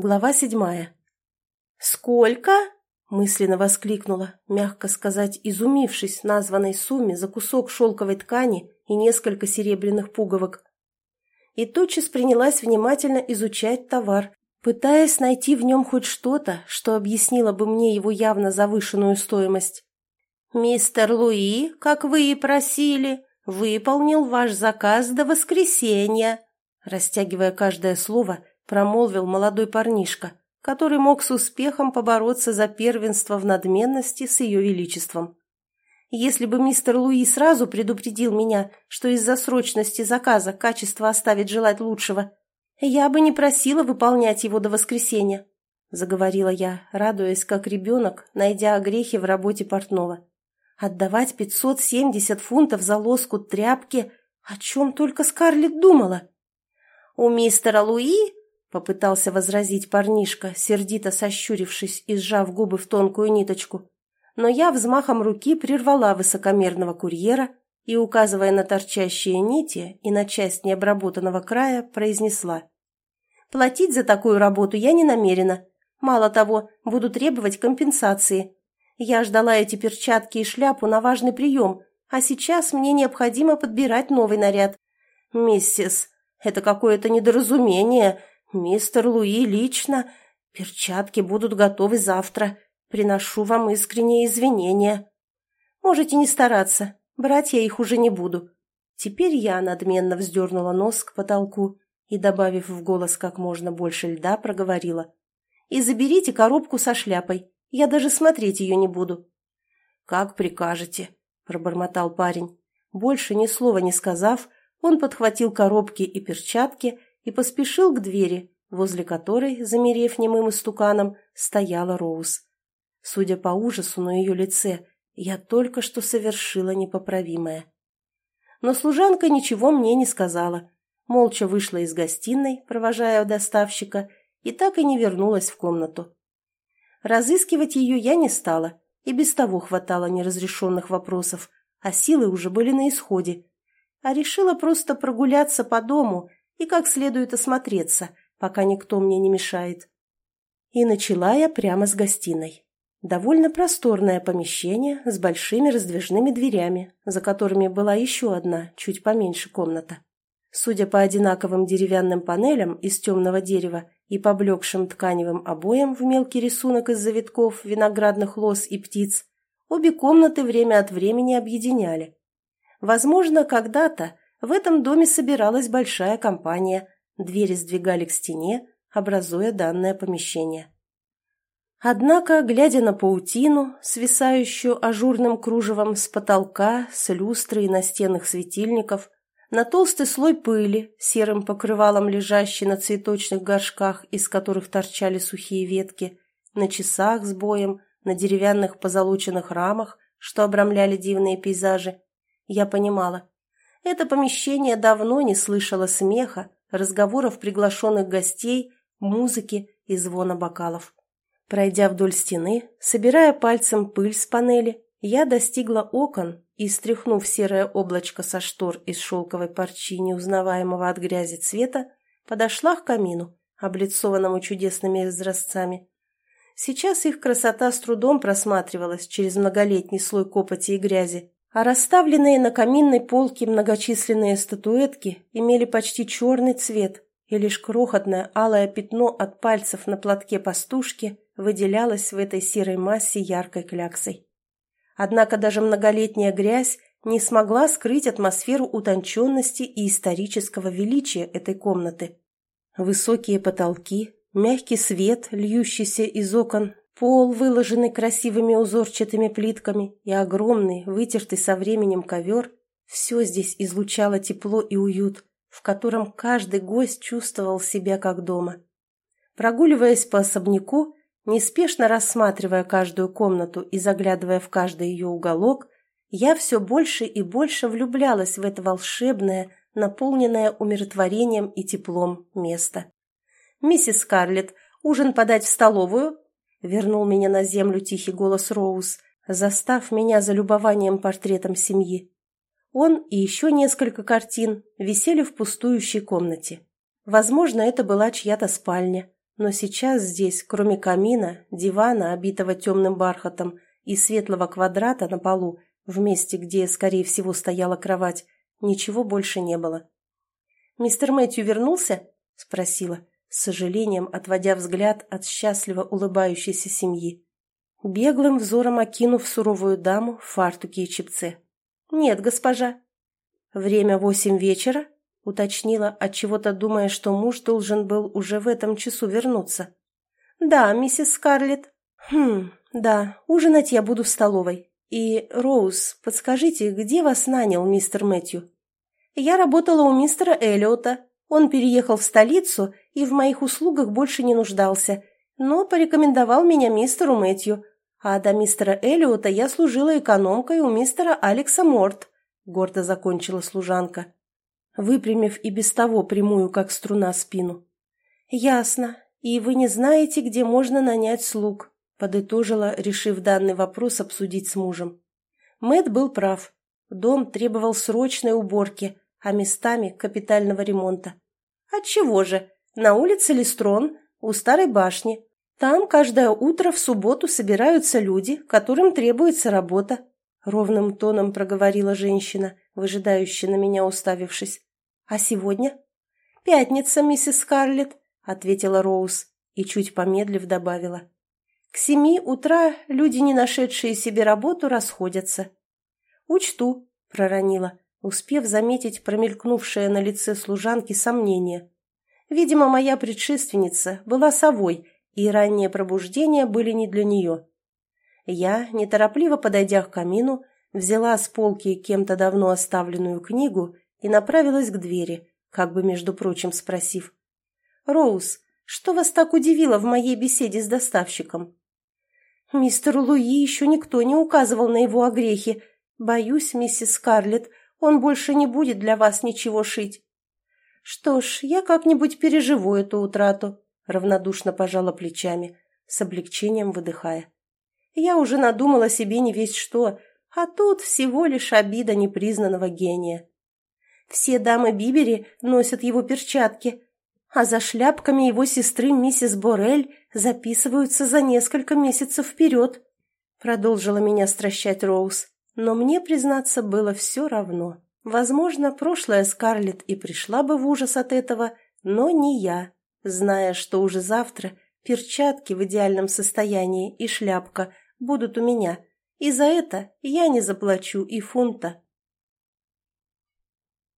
Глава седьмая. «Сколько?» – мысленно воскликнула, мягко сказать, изумившись названной сумме за кусок шелковой ткани и несколько серебряных пуговок. И тотчас принялась внимательно изучать товар, пытаясь найти в нем хоть что-то, что объяснило бы мне его явно завышенную стоимость. «Мистер Луи, как вы и просили, выполнил ваш заказ до воскресенья», растягивая каждое слово – промолвил молодой парнишка, который мог с успехом побороться за первенство в надменности с ее величеством. Если бы мистер Луи сразу предупредил меня, что из-за срочности заказа качество оставит желать лучшего, я бы не просила выполнять его до воскресенья, заговорила я, радуясь, как ребенок, найдя огрехи в работе портного. Отдавать 570 фунтов за лоскут тряпки, о чем только Скарлетт думала. У мистера Луи Попытался возразить парнишка, сердито сощурившись и сжав губы в тонкую ниточку. Но я взмахом руки прервала высокомерного курьера и, указывая на торчащие нити и на часть необработанного края, произнесла. «Платить за такую работу я не намерена. Мало того, буду требовать компенсации. Я ждала эти перчатки и шляпу на важный прием, а сейчас мне необходимо подбирать новый наряд. Миссис, это какое-то недоразумение. «Мистер Луи лично. Перчатки будут готовы завтра. Приношу вам искренние извинения. Можете не стараться. Брать я их уже не буду». Теперь я надменно вздернула нос к потолку и, добавив в голос как можно больше льда, проговорила. «И заберите коробку со шляпой. Я даже смотреть ее не буду». «Как прикажете», — пробормотал парень. Больше ни слова не сказав, он подхватил коробки и перчатки и поспешил к двери, возле которой, замерев немым истуканом, стояла Роуз. Судя по ужасу на ее лице, я только что совершила непоправимое. Но служанка ничего мне не сказала, молча вышла из гостиной, провожая доставщика, и так и не вернулась в комнату. Разыскивать ее я не стала, и без того хватало неразрешенных вопросов, а силы уже были на исходе, а решила просто прогуляться по дому и как следует осмотреться, пока никто мне не мешает. И начала я прямо с гостиной. Довольно просторное помещение с большими раздвижными дверями, за которыми была еще одна, чуть поменьше комната. Судя по одинаковым деревянным панелям из темного дерева и поблекшим тканевым обоям в мелкий рисунок из завитков, виноградных лоз и птиц, обе комнаты время от времени объединяли. Возможно, когда-то в этом доме собиралась большая компания, двери сдвигали к стене, образуя данное помещение. Однако, глядя на паутину, свисающую ажурным кружевом с потолка, с люстры и настенных светильников, на толстый слой пыли, серым покрывалом лежащий на цветочных горшках, из которых торчали сухие ветки, на часах с боем, на деревянных позолоченных рамах, что обрамляли дивные пейзажи, я понимала, это помещение давно не слышало смеха, разговоров приглашенных гостей, музыки и звона бокалов. Пройдя вдоль стены, собирая пальцем пыль с панели, я достигла окон и, стряхнув серое облачко со штор из шелковой парчи неузнаваемого от грязи цвета, подошла к камину, облицованному чудесными изразцами. Сейчас их красота с трудом просматривалась через многолетний слой копоти и грязи, а расставленные на каминной полке многочисленные статуэтки имели почти черный цвет, и лишь крохотное алое пятно от пальцев на платке пастушки выделялось в этой серой массе яркой кляксой. Однако даже многолетняя грязь не смогла скрыть атмосферу утонченности и исторического величия этой комнаты. Высокие потолки, мягкий свет, льющийся из окон, Пол, выложенный красивыми узорчатыми плитками, и огромный, вытертый со временем ковер – все здесь излучало тепло и уют, в котором каждый гость чувствовал себя как дома. Прогуливаясь по особняку, неспешно рассматривая каждую комнату и заглядывая в каждый ее уголок, я все больше и больше влюблялась в это волшебное, наполненное умиротворением и теплом место. «Миссис Скарлетт, ужин подать в столовую?» Вернул меня на землю тихий голос Роуз, застав меня за любованием портретом семьи. Он и еще несколько картин висели в пустующей комнате. Возможно, это была чья-то спальня, Но сейчас здесь, кроме камина, дивана, обитого темным бархатом, и светлого квадрата на полу, в месте, где, скорее всего, стояла кровать, ничего больше не было. «Мистер Мэтью вернулся?» – спросила, с сожалением отводя взгляд от счастливо улыбающейся семьи. Беглым взором окинув суровую даму в фартуке и чипце. «Нет, госпожа». «Время восемь вечера?» – уточнила, отчего-то думая, что муж должен был уже в этом часу вернуться. «Да, миссис Скарлетт». «Хм, да, ужинать я буду в столовой. И, Роуз, подскажите, где вас нанял мистер Мэтью?» «Я работала у мистера Эллиота. Он переехал в столицу и в моих услугах больше не нуждался, но порекомендовал меня мистеру Мэтью. А до мистера Эллиота я служила экономкой у мистера Алекса Морт», — гордо закончила служанка, выпрямив и без того прямую, как струна, спину. «Ясно. И вы не знаете, где можно нанять слуг?» подытожила, решив данный вопрос обсудить с мужем. Мэт был прав. Дом требовал срочной уборки, а местами капитального ремонта. Отчего же? На улице Листрон, у старой башни. Там каждое утро в субботу собираются люди, которым требуется работа. Ровным тоном проговорила женщина, выжидающая на меня уставившись. А сегодня? Пятница, миссис Скарлетт, ответила Роуз и, чуть помедлив, добавила. К семи утра люди, не нашедшие себе работу, расходятся. «Учту», — проронила, успев заметить промелькнувшее на лице служанки сомнение. Видимо, моя предшественница была совой, и ранние пробуждения были не для нее. Я, неторопливо подойдя к камину, взяла с полки кем-то давно оставленную книгу и направилась к двери, как бы, между прочим, спросив. «Роуз, что вас так удивило в моей беседе с доставщиком?» «Мистеру Луи еще никто не указывал на его огрехи. Боюсь, миссис Скарлетт, он больше не будет для вас ничего шить». «Что ж, я как-нибудь переживу эту утрату», — равнодушно пожала плечами, с облегчением выдыхая. «Я уже надумала себе не весь что, а тут всего лишь обида непризнанного гения. Все дамы Бибери носят его перчатки, а за шляпками его сестры миссис Борель записываются за несколько месяцев вперед», — продолжила меня стращать Роуз. Но мне, признаться, было все равно. Возможно, прошлая Скарлетт и пришла бы в ужас от этого, но не я, зная, что уже завтра перчатки в идеальном состоянии и шляпка будут у меня, и за это я не заплачу и фунта.